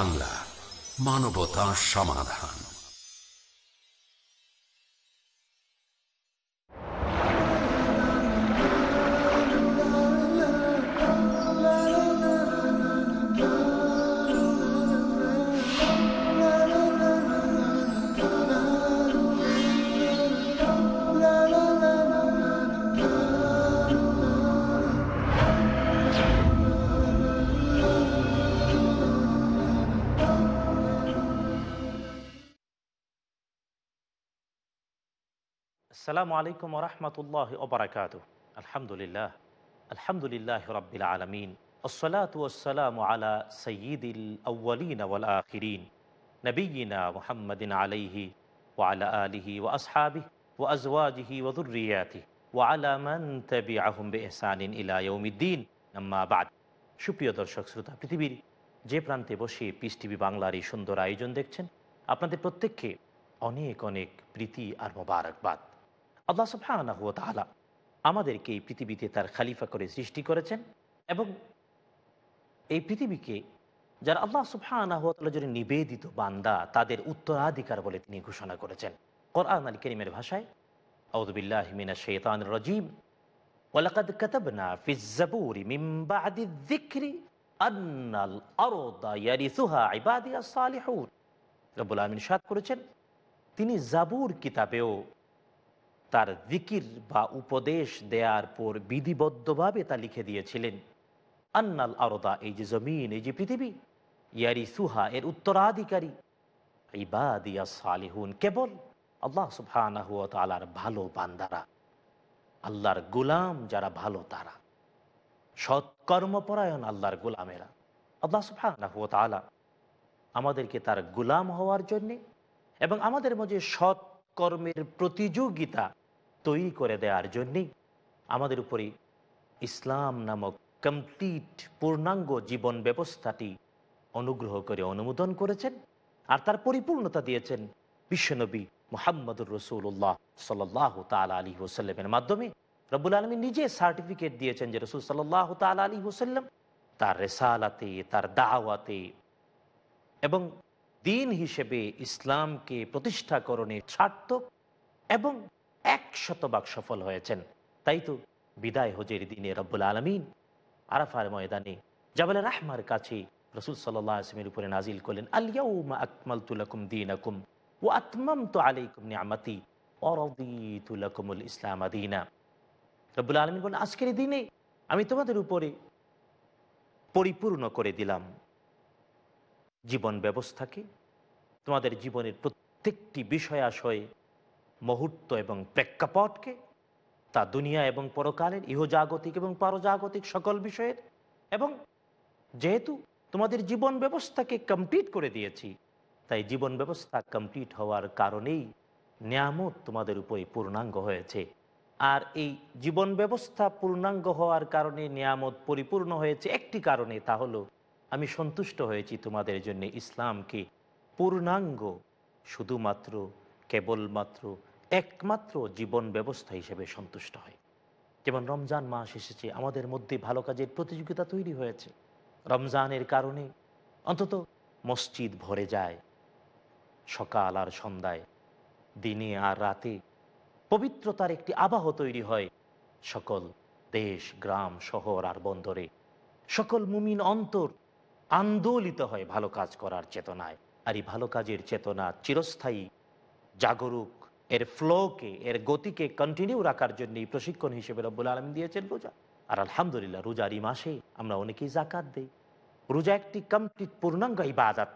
বাংলা মানবতা সমাধান। আসসালামু আলাইকুম রহমতুল্লাহ ওবরাকাত আলহামদুলিল্লাহ। আলহামদুলিল্লাহ রবিল আলমিন। আসসালাতু আলা সঈদুল আখিরিন। নবীনা মুহাম্মদিন আলাইহি ওয়ালা আলিহি ও আসহাবি ও আজওয়াজিহি ওদুরিয়াতি ওয়ালা মান তাবিআহুম বিইহসানিন ইলা ইয়াউমিদ্দিন। আম্মা সুপ্রিয় দর্শক, শ্রোতা পৃথিবীর যে প্রান্তে বসে পিস টিভি বাংলার এই সুন্দর আয়োজন দেখছেন, আপনাদের প্রত্যেককে অনেক অনেক প্রীতি আর মোবারকবাদ। আল্লাহ সুবহানাহ ওয়া তাআলা আমাদেরকে এই পৃথিবীতে তার খালিফা করে সৃষ্টি করেছেন এবং এই পৃথিবীকে যারা আল্লাহ সুবহানাহ ওয়া তাআলা জন্য নিবেদিত বান্দা তাদের উত্তরাধিকার বলে তিনি ঘোষণা করেছেন কোরআন আল করিমের ভাষায় আউদুবিল্লাহ মিনা শৈতান রজিম ولقد كتبنا في الزبور من بعد الذكر أن الأرض يرثها عبادي الصالحون রব্বুল আলমিন সাদ করেছেন তিনি জাবুর কিতাবেও তার জিকির বা উপদেশ দেওয়ার পর বিধিবদ্ধভাবে তা লিখে দিয়েছিলেন। আন্নাল আরদা, এই যে জমিন, এই যে পৃথিবী ইয়ারি সুহা এর উত্তরাধিকারী। ইবাদিয়া সালিহুন, কেবল আল্লাহ সুবহানাহ ওয়া তাআলার ভালো বান্দারা। আল্লাহর গোলাম যারা ভালো তারা। সৎকর্মপরায়ণ আল্লাহর গোলামেরা। আল্লাহ সুবহানাহু ওয়া তাআলা আমাদেরকে তার গোলাম হওয়ার জন্যে এবং আমাদের মধ্যে সৎ কর্মের প্রতিযোগিতা তৈরি করে দেওয়ার জন্যেই আমাদের উপরে ইসলাম নামক কমপ্লিট পূর্ণাঙ্গ জীবন ব্যবস্থাটি অনুগ্রহ করে অনুমোদন করেছেন আর তার পরিপূর্ণতা দিয়েছেন বিশ্বনবী মোহাম্মদুর রসুল্লাহ সাল্লাহ তাল আলী হোসাল্লামের মাধ্যমে। রব্বুল আলমী নিজে সার্টিফিকেট দিয়েছেন যে রসুল সাল্লাহ তাল আলী হোসাল্লাম তার রেসালাতে, তার দাওয়াতে এবং দিন হিসেবে ইসলামকে প্রতিষ্ঠাকরণে সার্থক এবং এক শতভাগ সফল হয়েছেন। তাই তো বিদায় হজের দিনে রব্বুল আলমিন আরাফার ময়দানে জাবাল রাহমার কাছে রসুল সাল্লাহ আসলামের উপরে নাজিল করলেন আলিয়াউমা দিন আকুম ও আতমাম তো আলাইকুম নিয়ামাতি অরদিতুলাকুমুল ইসলাম আদিনা রব্বুল আলমিন বলেন আজকের দিনে আমি তোমাদের উপরে পরিপূর্ণ করে দিলাম জীবন ব্যবস্থাকে। তোমাদের জীবনের প্রত্যেকটি বিষয় বিষয়াশয়ে মুহূর্ত এবং প্রেক্ষাপটকে তা দুনিয়া এবং পরকালের ইহজাগতিক এবং পারজাগতিক সকল বিষয়ের এবং যেহেতু তোমাদের জীবন ব্যবস্থাকে কমপ্লিট করে দিয়েছি, তাই জীবন ব্যবস্থা কমপ্লিট হওয়ার কারণেই নিয়ামত তোমাদের উপরে পূর্ণাঙ্গ হয়েছে। আর এই জীবন ব্যবস্থা পূর্ণাঙ্গ হওয়ার কারণে নিয়ামত পরিপূর্ণ হয়েছে একটি কারণে, তা হলো আমি সন্তুষ্ট হয়েছি তোমাদের জন্য ইসলামকে পূর্ণাঙ্গ, শুধুমাত্র, কেবলমাত্র একমাত্র জীবন ব্যবস্থা হিসেবে সন্তুষ্ট হয়। যেমন রমজান মাস এসেছে, আমাদের মধ্যে ভালো কাজের প্রতিযোগিতা তৈরি হয়েছে। রমজানের কারণে অন্তত মসজিদ ভরে যায়, সকাল আর সন্ধ্যায়, দিনে আর রাতে পবিত্রতার একটি আবাহ তৈরি হয় সকল দেশ, গ্রাম, শহর আর বন্দরে। সকল মুমিন অন্তর আন্দোলিত হয় ভালো কাজ করার চেতনায়। আর এই ভালো কাজের চেতনা চিরস্থায়ী, জাগরুক এর ফ্লোকে এর গতিকে কন্টিনিউ রাখার জন্য প্রশিক্ষণ হিসেবে রব্বুল আলম দিয়েছেন রোজা। আর আলহামদুলিল্লাহ রোজার এই মাসে আমরা অনেকেই জাকাত দেই। রোজা একটি কমপ্লিট পূর্ণাঙ্গ ইবাদাত।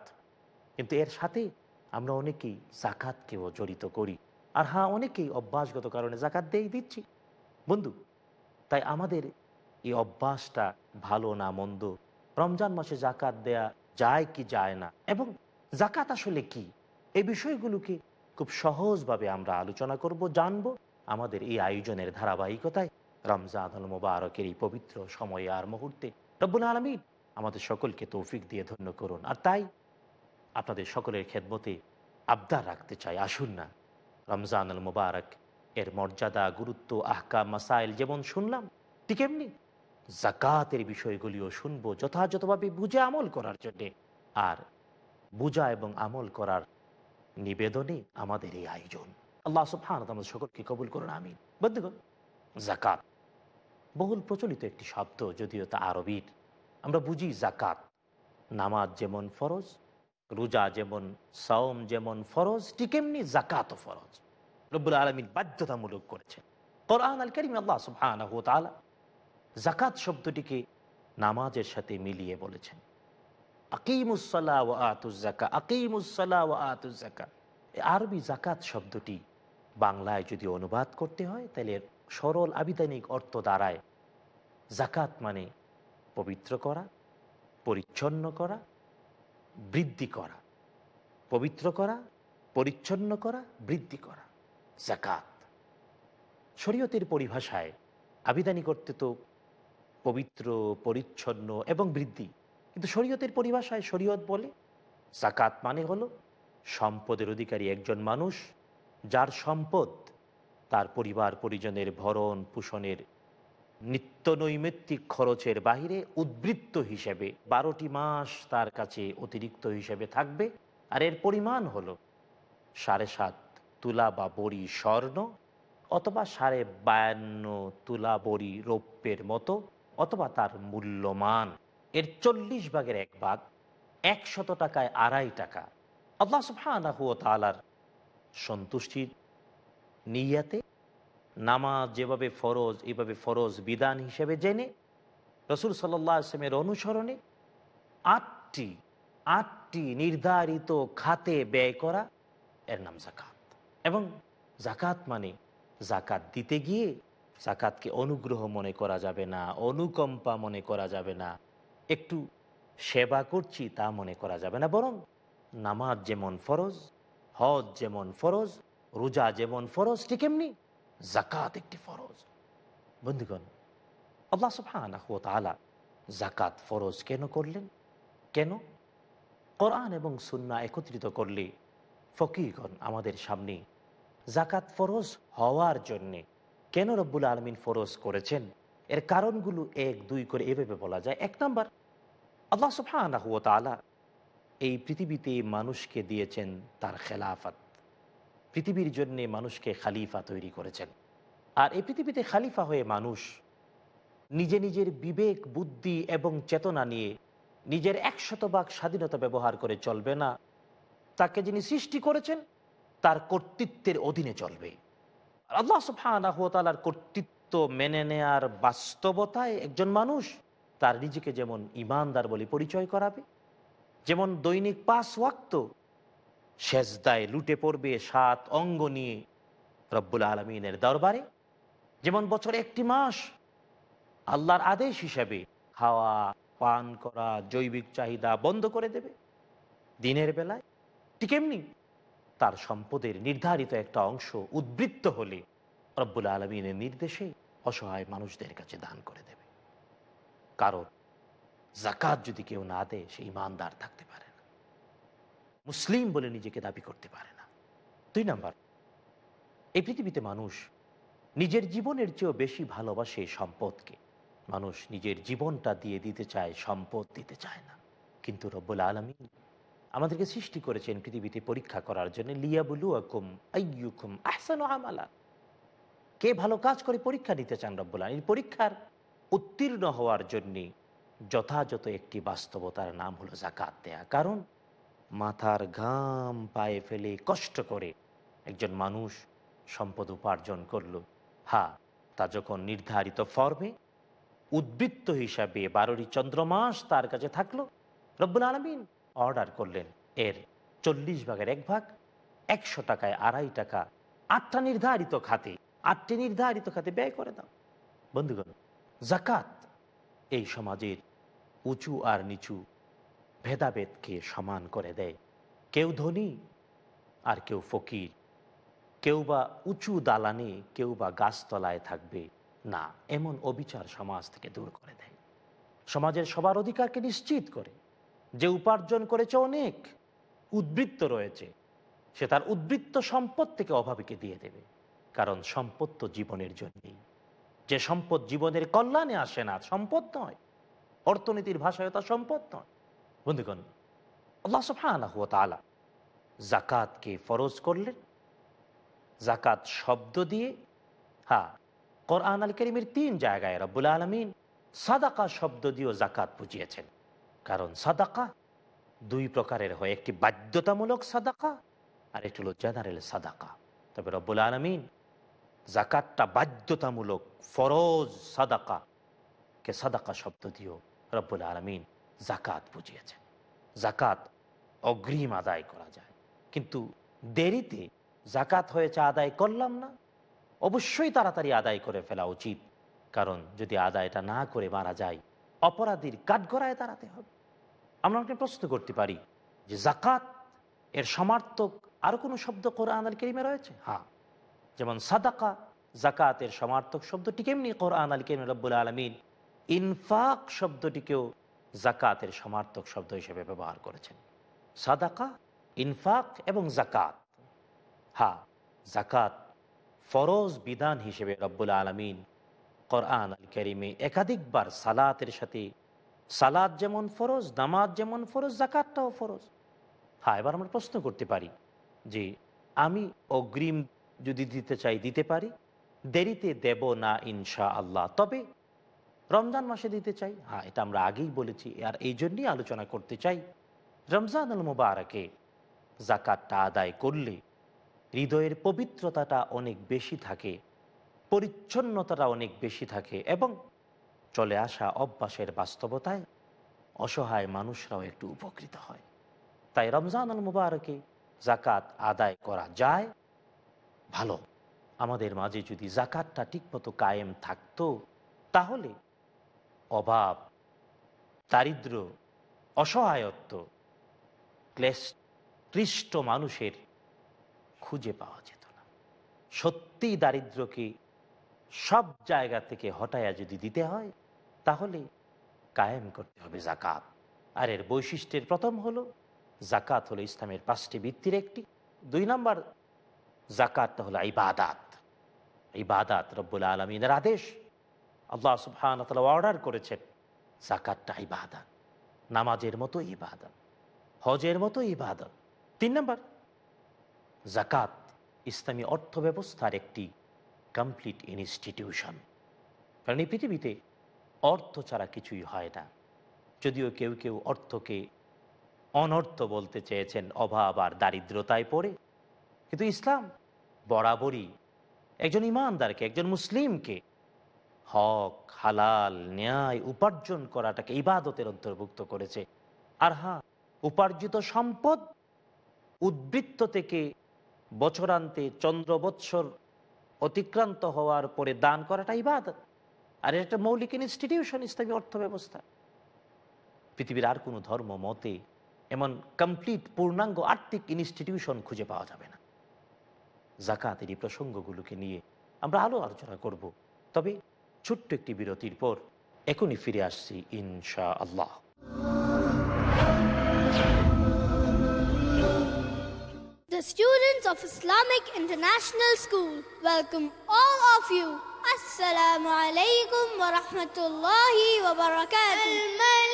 কিন্তু এর সাথে আমরা অনেকেই জাকাতকেও জড়িত করি। আর হ্যাঁ অনেকেই অভ্যাসগত কারণে জাকাত দেই, দিচ্ছি। বন্ধু, তাই আমাদের এই অভ্যাসটা ভালো না মন্দ? রমজান মাসে জাকাত দেয়া যায় কি যায় না? এবং জাকাত আসলে কি? এই বিষয়গুলোকে খুব সহজভাবে আমরা আলোচনা করব, জানব আমাদের এই আয়োজনের ধারাবাহিকতায়। রমজান মুবারকের এই পবিত্র সময়ে আর মুহূর্তে রব্বুল আলমিন আমাদের সকলকে তৌফিক দিয়ে ধন্য করুন। আর তাই আপনাদের সকলের খেদমতে আবদার রাখতে চাই, আসুন না। রমজান আল মুবারক এর মর্যাদা, গুরুত্ব আহকা মাসাইল যেমন শুনলাম, ঠিক এমনি জাকাতের বিষয়গুলিও শুনব যথাযথভাবে বুঝে আমল করার জন্যে। আর বুঝা এবং আমল করার নিবেদনে আমাদের এই আয়োজন। আল্লাহ সুবহান আমাদের সকলকে কবুল করুন আমি বন্ধুগণ জাকাত বহুল প্রচলিত একটি শব্দ, যদিও তা আরবির। আমরা বুঝি জাকাত নামাজ যেমন ফরজ, রোজা যেমন সাওম যেমন ফরজ, ঠিক এমনি জাকাতও ফরজ। রব্বুল আলমিন বাধ্যতামূলক করেছেন। কোরআন আল করিম আল্লাহ তাআলা জাকাত শব্দটিকে নামাজের সাথে মিলিয়ে বলেছেন। আরবি জাকাত শব্দটি বাংলায় যদি অনুবাদ করতে হয়, তাহলে সরল আবিধানিক অর্থ দ্বারায় জাকাত মানে পবিত্র করা, পরিচ্ছন্ন করা, বৃদ্ধি করা। পবিত্র করা, পরিচ্ছন্ন করা, বৃদ্ধি করা। জাকাত শরীয়তের পরিভাষায় আবিধানিক অর্থে তো পবিত্র, পরিচ্ছন্ন এবং বৃদ্ধি। কিন্তু শরীয়তের পরিভাষায় শরীয়ত বলে জাকাত মানে হলো সম্পদের অধিকারী একজন মানুষ যার সম্পদ তার পরিবার, পরিজনের ভরণ, পোষণের নিত্য নৈমিত্তিক খরচের বাহিরে উদ্বৃত্ত হিসেবে বারোটি মাস তার কাছে অতিরিক্ত হিসেবে থাকবে। আর এর পরিমাণ হল সাড়ে সাত তুলা বা বড়ি স্বর্ণ অথবা সাড়ে বায়ান্ন তুলা বড়ি রৌপ্যের মতো অথবা তার মূল্যমান। এর চল্লিশ ভাগের এক ভাগ একশত টাকায় আড়াই টাকা। আল্লাহ সুবহানাহু ওয়া তাআলার সন্তুষ্টির নিয়াতে নামাজ যেভাবে ফরজ, এভাবে ফরজ বিধান হিসেবে জেনে রসুল সাল্লাহ আসলামের অনুসরণে আটটি আটটি নির্ধারিত খাতে ব্যয় করা এর নাম জাকাত এবং জাকাত মানে জাকাত দিতে গিয়ে জাকাতকে অনুগ্রহ মনে করা যাবে না, অনুকম্পা মনে করা যাবে না। একটু সেবা করছি তা মনে করা যাবে না, বরং নামাজ যেমন ফরজ, হজ যেমন ফরজ, রোজা যেমন ফরজ, ঠিক এমনি জাকাত একটি ফরজ। বন্ধুগণ, আল্লাহ সুবহানাহু জাকাত ফরজ কেন করলেন? কেন? কোরআন এবং সুন্নাহ একত্রিত করলে ফকিরগণ আমাদের সামনে জাকাত ফরজ হওয়ার জন্যে কেন রব্বুল আলমিন ফরজ করেছেন? এর কারণগুলো এক, দুই করে এভাবে বলা যায়। এক নম্বর, আল্লাহ সুবহানাহু ওয়া তাআলা এই পৃথিবীতে মানুষকে দিয়েছেন তার খেলাফত। পৃথিবীর জন্য মানুষকে খালিফা তৈরি করেছেন। আর এই পৃথিবীতে খালিফা হয়ে মানুষ নিজে নিজের বিবেক, বুদ্ধি এবং চেতনা নিয়ে নিজের একশত ভাগ স্বাধীনতা ব্যবহার করে চলবে না। তাকে যিনি সৃষ্টি করেছেন, তার কর্তৃত্বের অধীনে চলবে। আল্লাহ সুবহানাহু ওয়া তাআলার কর্তৃত্ব মেনে নেয়ার বাস্তবতায় একজন মানুষ তার নিজেকে যেমন ইমানদার বলে পরিচয় করাবে, যেমন দৈনিক পাঁচ ওয়াক্ত সেজদায় লুটে পড়বে সাত অঙ্গ নিয়ে রব্বুল আলমিনের দরবারে, যেমন বছরে একটি মাস আল্লাহর আদেশ হিসাবে খাওয়া, পান করা, জৈবিক চাহিদা বন্ধ করে দেবে। দিনের বেলায় ঠিক এমনি তার সম্পদের নির্ধারিত একটা অংশ উদ্বৃত্ত হলে রব্বুল আলমিনের নির্দেশে অসহায় মানুষদের কাছে দান করে দেবে। কারণ জাকাত যদি কেউ না দেয়, সে ইমানদার থাকতে পারে না। মুসলিম বলে নিজেকে দাবি করতে পারে না। দুই নাম্বার, এই পৃথিবীতে মানুষ নিজের জীবনের চেয়েও বেশি ভালোবাসে সম্পদকে। মানুষ নিজের জীবনটা দিয়ে দিতে চায়, সম্পদ দিতে চায় না। কিন্তু রব্বুল আলমী আমাদেরকে সৃষ্টি করেছেন পৃথিবীতে পরীক্ষা করার জন্য লিয়াবুলু আকুম আইয়ুকুম আহসান আমালা। কে ভালো কাজ করে পরীক্ষা নিতে চান রব্বুল আলমী পরীক্ষার উত্তীর্ণ হওয়ার জন্যে যথাযথ একটি বাস্তবতার নাম হলো জাকাত দেয়া। কারণ মাথার ঘাম পায়ে ফেলে কষ্ট করে একজন মানুষ সম্পদ উপার্জন করল। হা, তা যখন নির্ধারিত ফর্মে উদ্বৃত্ত হিসাবে বারোটি চন্দ্রমাস তার কাছে থাকল, রব্বুল আলমিন অর্ডার করলেন এর চল্লিশ ভাগের এক ভাগ একশো টাকায় আড়াই টাকা আটটা নির্ধারিত খাতে। আটটি নির্ধারিত খাতে ব্যয় করে দাও। বন্ধুগণ জাকাত এই সমাজের উঁচু আর নিচু ভেদাভেদকে সমান করে দেয়। কেউ ধনী আর কেউ ফকির, কেউ বা উঁচু দালানে, কেউ বা গাছতলায় থাকবে না, এমন অবিচার সমাজ থেকে দূর করে দেয়। সমাজের সবার অধিকারকে নিশ্চিত করে। যে উপার্জন করেছে অনেক, উদ্বৃত্ত রয়েছে, সে তার উদ্বৃত্ত সম্পদ থেকে অভাবীকে দিয়ে দেবে। কারণ সম্পদ তো জীবনের জন্যই। যে সম্পদ জীবনের কল্যাণে আসে না, সম্পদ নয়। অর্থনীতির ভাষায় তা সম্পদ নয়। বন্ধুগণ, আল্লাহ তাআলা জাকাতকে ফরজ করলেন। জাকাত শব্দ দিয়ে হ্যাঁ কোরআন আল করিমের তিন জায়গায় রব্বুল আলমিন সাদাকা শব্দ দিয়েও জাকাত বুঝিয়েছেন। কারণ সাদাকা দুই প্রকারের হয়, একটি বাধ্যতামূলক সাদাকা আর একটি হল জেনারেল সাদাকা। তবে রব্বুল আলমিন জাকাতটা বাধ্যতামূলক, ফরজ সাদাকা। কে সাদাকা শব্দ দিয়েও রব্বুল আলমিন জাকাত বুঝিয়েছেন। জাকাত অগ্রিম আদায় করা যায়। কিন্তু দেরিতে জাকাত হয়েছে আদায় করলাম না? অবশ্যই তাড়াতাড়ি আদায় করে ফেলা উচিত। কারণ যদি আদায়টা না করে মারা যায়, অপরাধীর কাঠগড়ায় দাঁড়াতে হবে। আমরা একটা প্রশ্ন করতে পারি যে জাকাত এর সমার্থক আর কোনো শব্দ কোরআন আল কেরিমে রয়েছে? হ্যাঁ। যেমন সাদাকা জাকাতের সমার্থক শব্দটি কেমনি? কোরআন আল কেরিম রব্বুল আলমিন ইনফাক শব্দটিকেও জাকাতের সমার্থক শব্দ হিসেবে ব্যবহার করেছেন। সাদাকা, ইনফাক এবং জাকাত হা জাকাত ফরজ বিধান হিসেবে রব্বুল আলমিন কোরআন আল করিমে একাধিকবার সালাতের সাথে সালাদ যেমন ফরজ, নামাজ যেমন ফরজ জাকাতটাও ফরজ। হ্যাঁ এবার আমরা প্রশ্ন করতে পারি যে আমি অগ্রিম যদি দিতে চাই, দিতে পারি। দেরিতে দেব না ইনশা আল্লাহ তবে রমজান মাসে দিতে চাই। হ্যাঁ এটা আমরা আগেই বলেছি। আর এই জন্যই আলোচনা করতে চাই। রমজান আল মুবারকে জাকাতটা আদায় করলে হৃদয়ের পবিত্রতাটা অনেক বেশি থাকে, পরিচ্ছন্নতাটা অনেক বেশি থাকে এবং চলে আসা অভ্যাসের বাস্তবতায় অসহায় মানুষরাও একটু উপকৃত হয়। তাই রমজান আল মুবারকে জাকাত আদায় করা যায়। ভালো। আমাদের মাঝে যদি জাকাতটা ঠিকমতো কায়েম থাকতো, তাহলে অভাব, দারিদ্র, অসহায়ত্ব ক্লিষ্ট মানুষের খুঁজে পাওয়া যেত না। সত্যি দারিদ্রকে সব জায়গা থেকে হটায়া যদি দিতে হয়, তাহলে কায়েম করতে হবে জাকাত। আর এর বৈশিষ্ট্যের প্রথম হলো, জাকাত হলো ইসলামের পাঁচটি ভিত্তির একটি। দুই নম্বর জাকাতটা হলো ইবাদাত। ইবাদাত রব্বুল আলমিনের আদেশ। আল্লাহ সুবহান অর্ডার করেছেন জাকাতটা ইবাদাত। নামাজের মতো ইবাদত, হজের মতো ইবাদত। তিন নম্বর জাকাত ইসলামী অর্থ ব্যবস্থার একটি কমপ্লিট ইনস্টিটিউশন কারণ এই পৃথিবীতে অর্থ ছাড়া কিছুই হয় না। যদিও কেউ কেউ অর্থকে অনর্থ বলতে চেয়েছেন, অভাব আর দারিদ্রতায় পড়ে। কিন্তু ইসলাম বরাবরই একজন ইমানদারকে, একজন মুসলিমকে হক, হালাল, ন্যায় উপার্জন করাটাকে ইবাদতের অন্তর্ভুক্ত করেছে। আর হ্যাঁ উপার্জিত সম্পদ উদ্বৃত্ত থেকে বছরান্তে চন্দ্র বৎসর অতিক্রান্ত হওয়ার পরে দান করাটা ইবাদত। আর এটা মৌলিক ইনস্টিটিউশন ইসলামী অর্থ ব্যবস্থা পৃথিবীর আর কোনো ধর্ম, মতে এমন কমপ্লিট পূর্ণাঙ্গ আর্থিক ইনস্টিটিউশন খুঁজে পাওয়া যাবে না। জাকাতের এই প্রসঙ্গগুলোকে নিয়ে আমরা আলো আলোচনা করব তবে ছোট্ট একটি বিরতির পর এখনই ফিরে আসছি ইনশা আল্লাহ The students of Islamic International School welcome all of you. Assalamu alaikum wa rahmatullahi wa barakatuh.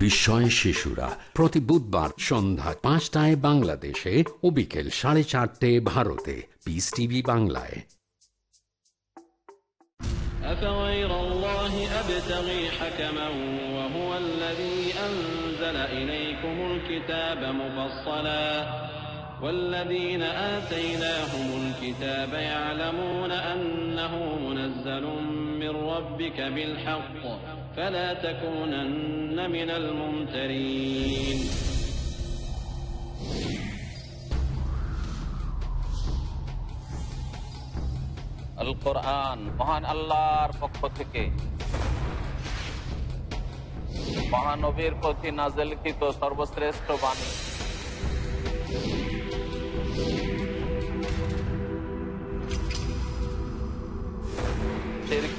বিস্ময় শিশুরা প্রতি বুধবার সন্ধ্যা পাঁচটায় বাংলাদেশে ও বিকেল সাড়ে চারটে ভারতে পিস টিভি বাংলায় أفغير الله أبتغي حكما وهو الذي أنزل إليكم الكتاب مفصلا والذين آتيناهم الكتاب يعلمون أنه منزل من ربك بالحق فلا تكونن من الممترين আল কোরআন মহান আল্লাহর পক্ষ থেকে মহানবীর প্রতি নাজেলকৃত সর্বশ্রেষ্ঠ বাণী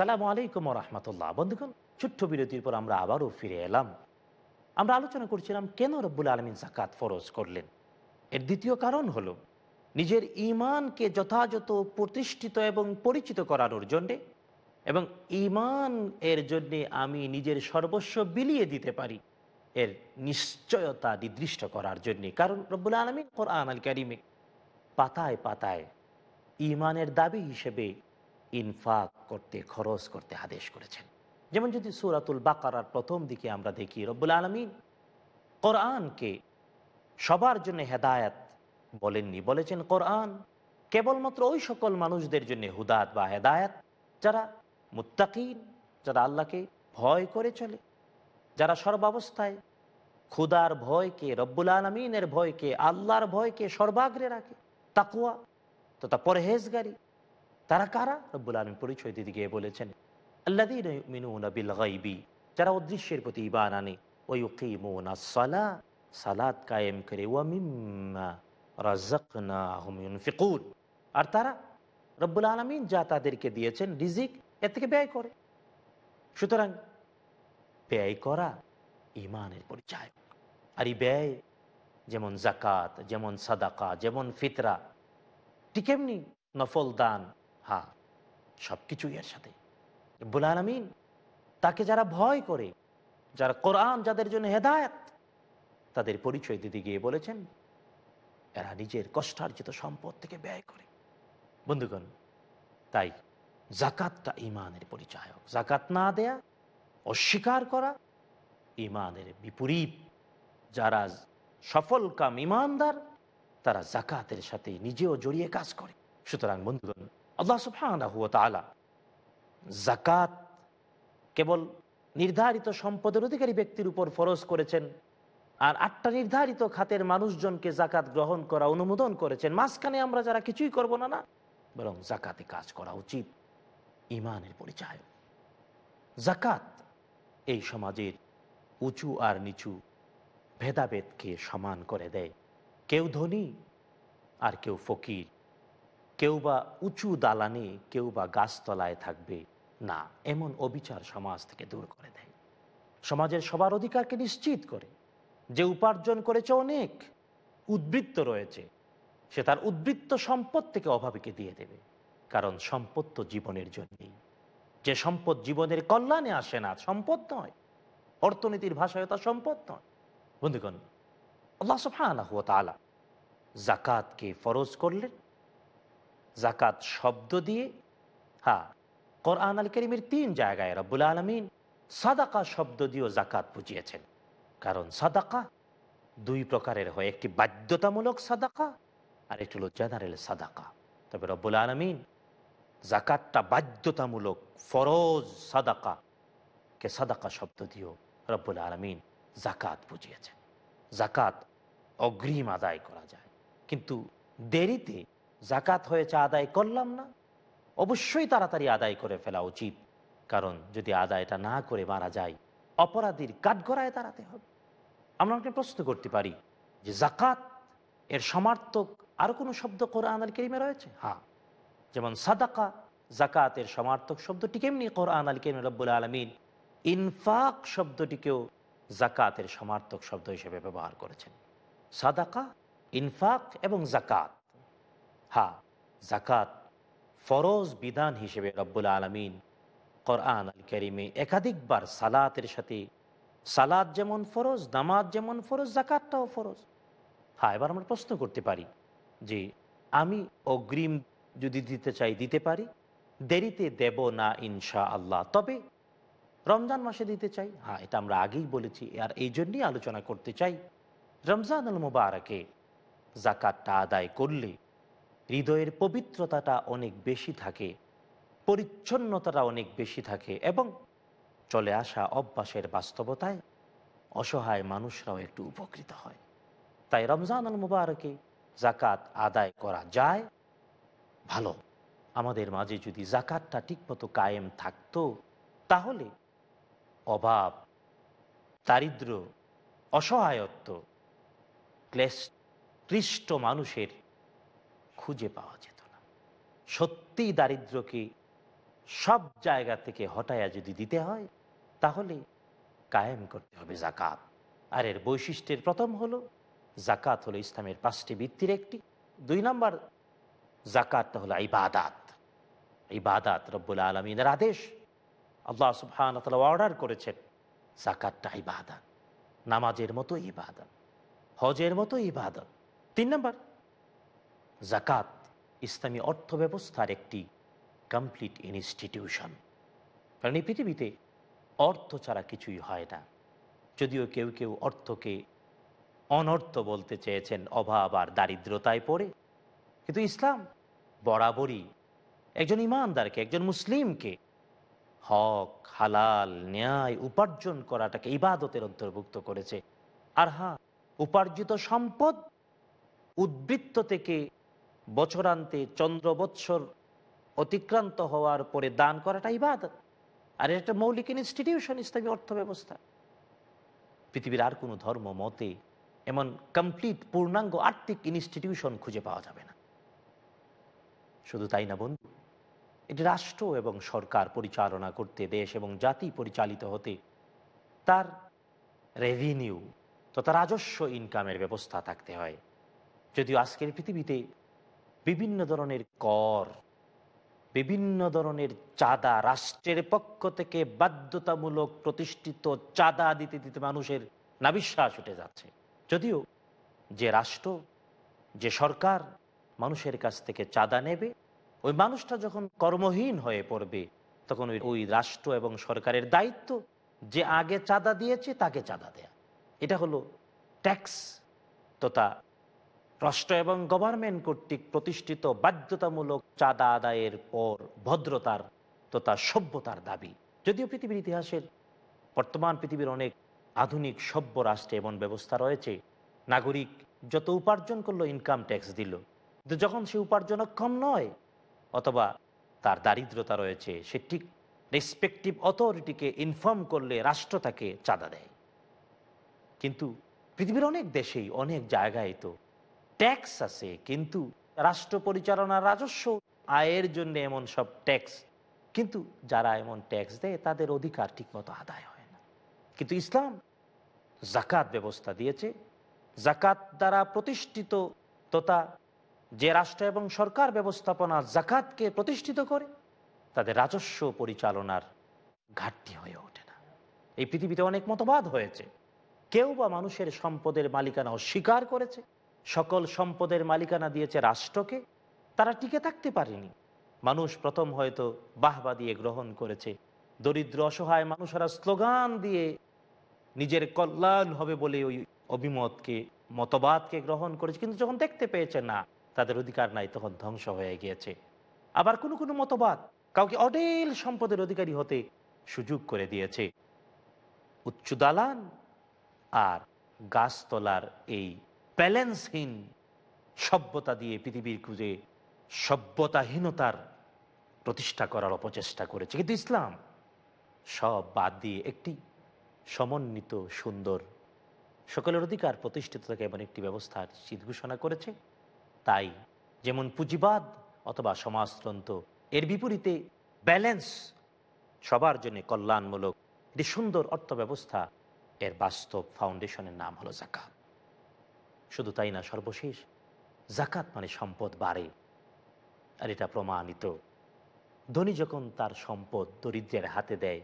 আসসালামু আলাইকুম রহমতুল্লাহ। বন্ধুগণ, ছোট্ট বিরতির পর আমরা আবারও ফিরে এলাম। আমরা আলোচনা করছিলাম, কেন রব্বুল আলমিন জাকাত ফরজ করলেন? এর দ্বিতীয় কারণ হলো, নিজের ইমানকে যথাযথ, প্রতিষ্ঠিত এবং পরিচিত করানোর জন্যে এবং ইমান এর জন্যে আমি নিজের সর্বস্ব বিলিয়ে দিতে পারি, এর নিশ্চয়তা নির্দিষ্ট করার জন্যে। কারণ রব্বুল আলমিন কোরআন আল পাতায় পাতায় ইমানের দাবি হিসেবে ইনফাক করতে, খরচ করতে আদেশ করেছেন। যেমন যদি সুরাতুল বাকারার প্রথম দিকে আমরা দেখি, রব্বুল আলমিন কোরআনকে সবার জন্য হেদায়াত বলেননি। বলেছেন কোরআন কেবলমাত্র ওই সকল মানুষদের জন্য হুদাত বা হেদায়াত, যারা মুত্তাকিন, যারা আল্লাহকে ভয় করে চলে, যারা সর্বাবস্থায় ক্ষুদার ভয়কে, রব্বুল আলমিনের ভয়কে, আল্লাহর ভয়কে সর্বাগ্রে রাখে। তাকুয়া তথা পরহেজগারি তারা কারা? রব্বুল আলম পরিচয় দিতে গিয়ে বলেছেন আল্লাহ যারা অদৃশ্যের প্রতি ইবান আনে ওই সালা সালাদ কায়েম করে ফিকুর আর তারা রব্বুল আলমিন যা তাদেরকে দিয়েছেন, রিজিক, এর থেকে ব্যয় করে। সুতরাং ব্যয় করা ইমানের পরিচয় আর এই ব্যয় যেমন জাকাত যেমন সাদাকা, যেমন ফিতরা, ঠিক এমনি নফল দান হ্যাঁ সব কিছুই এর সাথে রব্বুল আলমিন তাকে যারা ভয় করে, যারা কোরআন, যাদের জন্য হেদায়ত, তাদের পরিচয় দিতে গিয়ে বলেছেন, এরা নিজের কষ্টার্জিত সম্পদ থেকে ব্যয় করে। বন্ধুগণ, তাই জাকাতটা ইমানের পরিচায়ক। জাকাত না দেয়া, অস্বীকার করা ইমানের বিপরীত। যারা সফল কাম ইমানদার তারা জাকাতের সাথে নিজেও জড়িয়ে কাজ করে। সুতরাং বন্ধুগণ আল্লাহ সুফানা জাকাত কেবল নির্ধারিত সম্পদের অধিকারী ব্যক্তির উপর ফরজ করেছেন আর আটটা নির্ধারিত খাতের মানুষজনকে জাকাত গ্রহণ করা, অনুমোদন করেছেন। মাঝখানে আমরা যারা কিছুই করব না না, বরং জাকাতে কাজ করা উচিত। ইমানের পরিচয়। জাকাত এই সমাজের উঁচু আর নিচু ভেদাভেদকে সমান করে দেয়। কেউ ধনী আর কেউ ফকির। কেউ বা উঁচু দালানে, কেউ বা গাছতলায় থাকবে না, এমন অবিচার সমাজ থেকে দূর করে দেয়। সমাজের সবার অধিকারকে নিশ্চিত করে। যে উপার্জন করেছে অনেক, উদ্বৃত্ত রয়েছে, সে তার উদ্বৃত্ত সম্পদ থেকে অভাবীকে দিয়ে দেবে। কারণ সম্পদ তো জীবনের জন্যই। যে সম্পদ জীবনের কল্যাণে আসে না, সম্পদ নয়। অর্থনীতির ভাষায় তা সম্পদ নয়। বন্ধুগণ, আল্লাহ সুফানা জাকাতকে ফরজ করলেন জাকাত শব্দ দিয়ে হ্যাঁ কোরআন আল করিমের তিন জায়গায় রব্বুল আলমিন সাদাকা শব্দ দিয়েও জাকাত বুঝিয়েছেন। কারণ সাদাকা দুই প্রকারের হয়, একটি বাধ্যতামূলক সাদাকা আর একটি হল জেনারেল সাদাকা। তবে রব্বুল আলমিন জাকাতটা বাধ্যতামূলক, ফরজ সাদাকা কে সাদাকা শব্দ দিয়েও রব্বুল আলমিন জাকাত বুঝিয়েছেন। জাকাত অগ্রিম আদায় করা যায়। কিন্তু দেরিতে জাকাত হয়েছে আদায় করলাম না। অবশ্যই তাড়াতাড়ি আদায় করে ফেলা উচিত। কারণ যদি আদায়টা না করে মারা যায়, অপরাধীর কাঠগড়ায় দাঁড়াতে হবে। আমরা একটা প্রশ্ন করতে পারি যে জাকাত এর সমার্থক আর কোনো শব্দ কোরআন আল কেরিমে রয়েছে? হ্যাঁ। যেমন সাদাকা জাকাতের সমার্থক শব্দটি কেমনি কোরআন আল কেরিম রব্বুল আলমিন ইনফাক শব্দটিকেও জাকাতের সমার্থক শব্দ হিসেবে ব্যবহার করেছেন? সাদাকা, ইনফাক এবং জাকাত। হ্যাঁ জাকাত ফরজ বিধান হিসেবে রব্বুল আলমিন কোরআন আল করিমে একাধিকবার সালাতের সাথে সালাদ যেমন ফরজ, নামাজ যেমন ফরজ জাকাতটাও ফরজ। হ্যাঁ এবার আমরা প্রশ্ন করতে পারি যে আমি অগ্রিম যদি দিতে চাই, দিতে পারি? দেরিতে দেব না ইনশা আল্লাহ তবে রমজান মাসে দিতে চাই? হ্যাঁ এটা আমরা আগেই বলেছি। আর এই জন্যই আলোচনা করতে চাই রমজান আল মুবারকে জাকাতটা আদায় করলে হৃদয়ের পবিত্রতাটা অনেক বেশি থাকে, পরিচ্ছন্নতাটা অনেক বেশি থাকে এবং চলে আসা অভ্যাসের বাস্তবতায় অসহায় মানুষরাও একটু উপকৃত হয়। তাই রমজান আল মুবারকে জাকাত আদায় করা যায়। ভালো, আমাদের মাঝে যদি জাকাতটা ঠিকমতো কায়েম থাকতো, তাহলে অভাব দারিদ্র অসহায়ত্ব, ক্লেশ ক্লিষ্ট মানুষের খুঁজে পাওয়া যেত না। সত্যি দারিদ্রকে সব জায়গা থেকে হটায়া যদি দিতে হয়, তাহলে কায়েম করতে হবে জাকাত আর এর বৈশিষ্ট্যের প্রথম হলো জাকাত হলো ইসলামের পাঁচটি বৃত্তির একটি। দুই নম্বর জাকাতটা হলো ইবাদাত। ইবাদাত রব্বুল আলমিনের আদেশ। আল্লাহ সুবহান অর্ডার করেছেন জাকাতটা ইবাদাত। নামাজের মতো ইবাদত। হজের মতো ইবাদত। তিন নম্বর জাকাত ইসলামী অর্থ ব্যবস্থার একটি কমপ্লিট ইনস্টিটিউশন কারণ এই পৃথিবীতে অর্থ ছাড়া কিছুই হয় না। যদিও কেউ কেউ অর্থকে অনর্থ বলতে চেয়েছেন, অভাব আর দারিদ্রতায় পড়ে। কিন্তু ইসলাম বরাবরই একজন ইমানদারকে, একজন মুসলিমকে হক, হালাল, ন্যায় উপার্জন করাটাকে ইবাদতের অন্তর্ভুক্ত করেছে। আর হ্যাঁ উপার্জিত সম্পদ উদ্বৃত্ত থেকে বছরান্তে চন্দ্র বৎসর অতিক্রান্ত হওয়ার পরে দান করাটা ইবাদত। আর এটা মৌলিক ইনস্টিটিউশন ইসলামী অর্থ ব্যবস্থা পৃথিবীর আর কোনো ধর্ম, মতে এমন কমপ্লিট পূর্ণাঙ্গ, আর্থিক ইনস্টিটিউশন খুঁজে পাওয়া যাবে না। শুধু তাই না বন্ধু, এটি রাষ্ট্র এবং সরকার পরিচালনা করতে, দেশ এবং জাতি পরিচালিত হতে, তার রেভিনিউ তথা রাজস্ব ইনকামের ব্যবস্থা থাকতে হয়। যদিও আজকের পৃথিবীতে বিভিন্ন ধরনের কর, বিভিন্ন ধরনের চাঁদা রাষ্ট্রের পক্ষ থেকে বাধ্যতামূলক প্রতিষ্ঠিত চাঁদা দিতে দিতে মানুষের নাবিশ্বাস উঠে যাচ্ছে। যদিও যে রাষ্ট্র, যে সরকার মানুষের কাছ থেকে চাঁদা নেবে, ওই মানুষটা যখন কর্মহীন হয়ে পড়বে, তখন ওই ওই রাষ্ট্র এবং সরকারের দায়িত্ব যে আগে চাঁদা দিয়েছে তাকে চাঁদা দেয়া। এটা হলো ট্যাক্স তথা রাষ্ট্র এবং গভর্নমেন্ট কর্তৃক প্রতিষ্ঠিত বাধ্যতামূলক চাঁদা আদায়ের পর ভদ্রতার তথা সভ্যতার দাবি। যদিও পৃথিবীর ইতিহাসের বর্তমান পৃথিবীর অনেক আধুনিক সভ্য রাষ্ট্রে এমন ব্যবস্থা রয়েছে, নাগরিক যত উপার্জন করল ইনকাম ট্যাক্স দিল। কিন্তু যখন সে উপার্জন কম নয় অথবা তার দারিদ্রতা রয়েছে, সে ঠিক রেসপেক্টিভ অথরিটিকে ইনফর্ম করলে রাষ্ট্র তাকে চাঁদা দেয়। কিন্তু পৃথিবীর অনেক দেশেই অনেক জায়গায় তো ট্যাক্স আছে, কিন্তু রাষ্ট্র পরিচালনার রাজস্ব, আয়ের জন্য এমন সব ট্যাক্স কিন্তু যারা এমন ট্যাক্স দেয়, তাদের অধিকার ঠিকমতো আদায় হয় না। কিন্তু ইসলাম জাকাত ব্যবস্থা দিয়েছে। জাকাত দ্বারা প্রতিষ্ঠিত তথা যে রাষ্ট্র এবং সরকার ব্যবস্থাপনা জাকাতকে প্রতিষ্ঠিত করে, তাদের রাজস্ব পরিচালনার ঘাটতি হয়ে ওঠে না। এই পৃথিবীতে অনেক মতবাদ হয়েছে। কেউ বা মানুষের সম্পদের মালিকানা অস্বীকার করেছে। সকল সম্পদের মালিকানা দিয়েছে রাষ্ট্রকে, তারা টিকে থাকতে পারেনি। মানুষ প্রথম হয়তো বাহবা দিয়ে গ্রহণ করেছে। দরিদ্র, অসহায় মানুষেরা স্লোগান দিয়ে নিজের কল্যাণ হবে বলে ওই অভিমতকে, মতবাদকে গ্রহণ করেছে। কিন্তু যখন দেখতে পেয়েছে না, তাদের অধিকার নাই, তখন ধ্বংস হয়ে গিয়েছে। আবার কোনো কোনো মতবাদ কাউকে অডেল সম্পদের অধিকারী হতে সুযোগ করে দিয়েছে। উচ্চ দালান আর গাছতলার এই ব্যালেন্সহীন সভ্যতা দিয়ে পৃথিবীর খুঁজে সভ্যতাহীনতার প্রতিষ্ঠা করার অপচেষ্টা করেছে। কিন্তু ইসলাম সব বাদ দিয়ে একটি সমন্বিত, সুন্দর, সকলের অধিকার প্রতিষ্ঠিত থাকে এমন একটি ব্যবস্থার শীত ঘোষণা করেছে। তাই যেমন পুঁজিবাদ অথবা সমাজতন্ত্র, এর বিপরীতে ব্যালেন্স সবার জন্য কল্যাণমূলক একটি সুন্দর অর্থ ব্যবস্থা এর বাস্তব ফাউন্ডেশনের নাম হলো জাকাত শুধু তাই না, সর্বশেষ জাকাত মানে সম্পদ বাড়ে। আর এটা প্রমাণিত। ধনী যখন তার সম্পদ দরিদ্রের হাতে দেয়,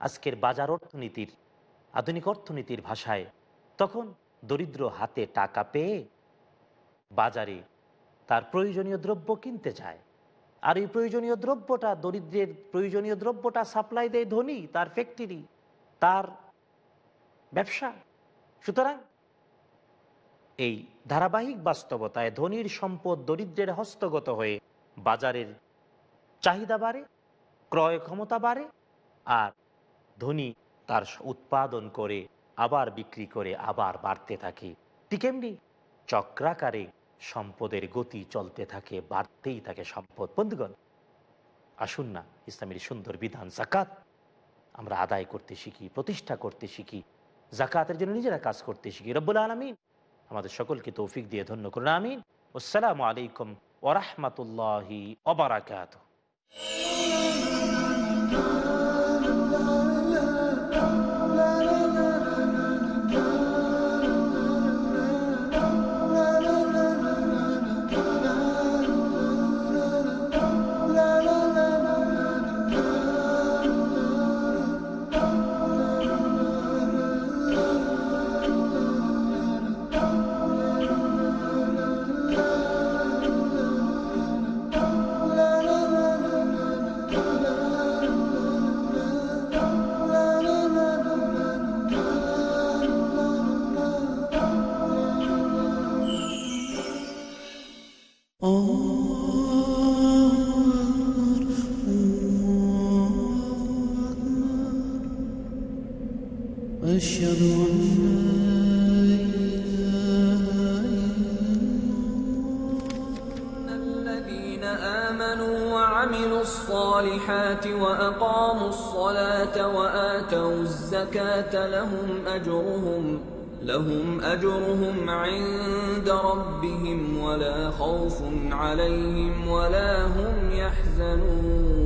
আজকের বাজার অর্থনীতির, আধুনিক অর্থনীতির ভাষায়, তখন দরিদ্র হাতে টাকা পেয়ে বাজারে তার প্রয়োজনীয় দ্রব্য কিনতে চায়। আর এই প্রয়োজনীয় দ্রব্যটা, দরিদ্রের প্রয়োজনীয় দ্রব্যটা সাপ্লাই দেয় ধনী, তার ফ্যাক্টরি তার ব্যবসা। সুতরাং এই ধারাবাহিক বাস্তবতায় ধনীর সম্পদ দরিদ্রের হস্তগত হয়ে বাজারের চাহিদা বাড়ে, ক্রয় ক্ষমতা বাড়ে আর ধনী তার উৎপাদন করে, আবার বিক্রি করে, আবার বাড়তে থাকে। ঠিক এমনি চক্রাকারে সম্পদের গতি চলতে থাকে, বাড়তেই থাকে সম্পদ। বন্ধুগণ, আসুন না ইসলামের সুন্দর বিধান জাকাত আমরা আদায় করতে শিখি, প্রতিষ্ঠা করতে শিখি, জাকাতের জন্য নিজেরা কাজ করতে শিখি। রব্বুল আলমিন আমাদের সকলকে তৌফিক দিয়ে ধন্য করুন আমিন। আসসালামু আলাইকুম ওরহমতুল্লাহি ওবরাকাত عند ربهم ولا خوف عليهم ولا هم يحزنون.